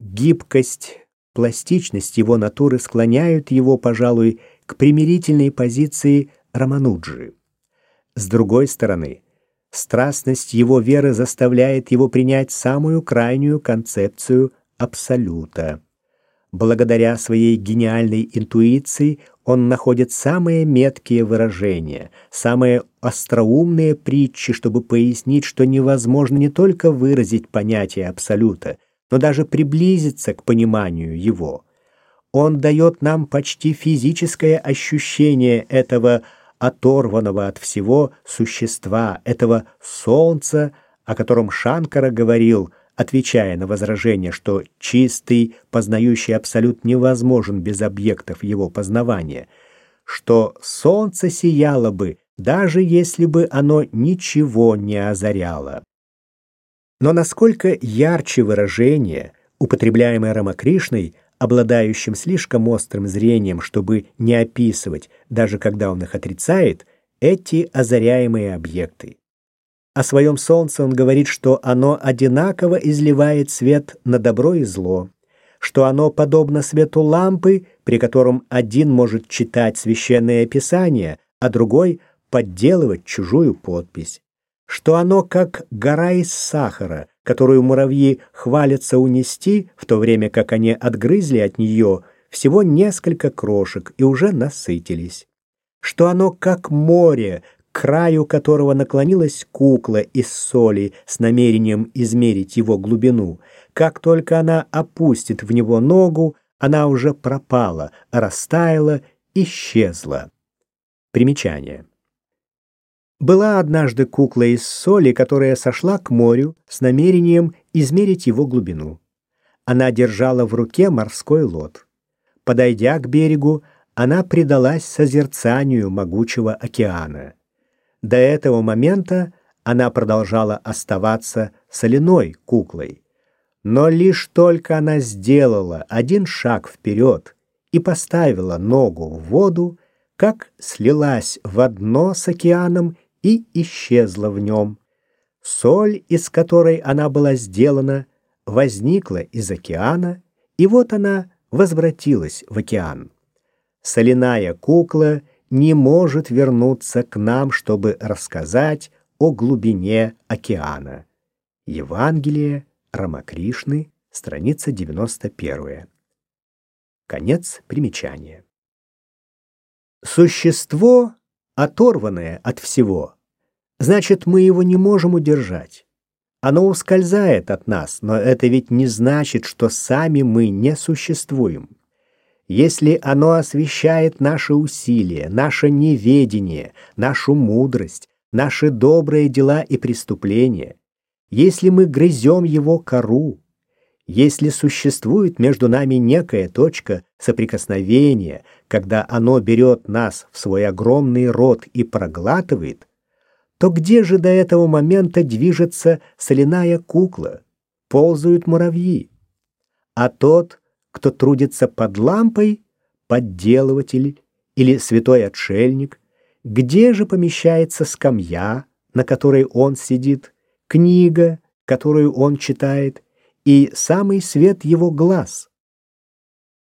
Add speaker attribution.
Speaker 1: Гибкость, пластичность его натуры склоняют его, пожалуй, к примирительной позиции Рамануджи. С другой стороны, страстность его веры заставляет его принять самую крайнюю концепцию абсолюта. Благодаря своей гениальной интуиции он находит самые меткие выражения, самые остроумные притчи, чтобы пояснить, что невозможно не только выразить понятие абсолюта, но даже приблизиться к пониманию его. Он дает нам почти физическое ощущение этого оторванного от всего существа, этого солнца, о котором Шанкара говорил, отвечая на возражение, что чистый, познающий абсолют невозможен без объектов его познавания, что солнце сияло бы, даже если бы оно ничего не озаряло. Но насколько ярче выражение, употребляемое Рамакришной, обладающим слишком острым зрением, чтобы не описывать, даже когда он их отрицает, эти озаряемые объекты. О своем солнце он говорит, что оно одинаково изливает свет на добро и зло, что оно подобно свету лампы, при котором один может читать священное писание, а другой подделывать чужую подпись, что оно как гора из сахара, которую муравьи хвалятся унести, в то время как они отгрызли от нее всего несколько крошек и уже насытились, что оно как море, краю которого наклонилась кукла из соли с намерением измерить его глубину. Как только она опустит в него ногу, она уже пропала, растаяла, исчезла. Примечание. Была однажды кукла из соли, которая сошла к морю с намерением измерить его глубину. Она держала в руке морской лот. Подойдя к берегу, она предалась созерцанию могучего океана. До этого момента она продолжала оставаться соляной куклой. Но лишь только она сделала один шаг вперед и поставила ногу в воду, как слилась в одно с океаном и исчезла в нем. Соль, из которой она была сделана, возникла из океана, и вот она возвратилась в океан. Соляная кукла — не может вернуться к нам, чтобы рассказать о глубине океана. Евангелие Рамакришны, страница 91. Конец примечания. Существо, оторванное от всего, значит, мы его не можем удержать. Оно ускользает от нас, но это ведь не значит, что сами мы не существуем если оно освещает наши усилия, наше неведение, нашу мудрость, наши добрые дела и преступления, если мы грызем его кору, если существует между нами некая точка соприкосновения, когда оно берет нас в свой огромный рот и проглатывает, то где же до этого момента движется соляная кукла, ползают муравьи? А тот, кто трудится под лампой, подделыватель или святой отшельник, где же помещается скамья, на которой он сидит, книга, которую он читает, и самый свет его глаз.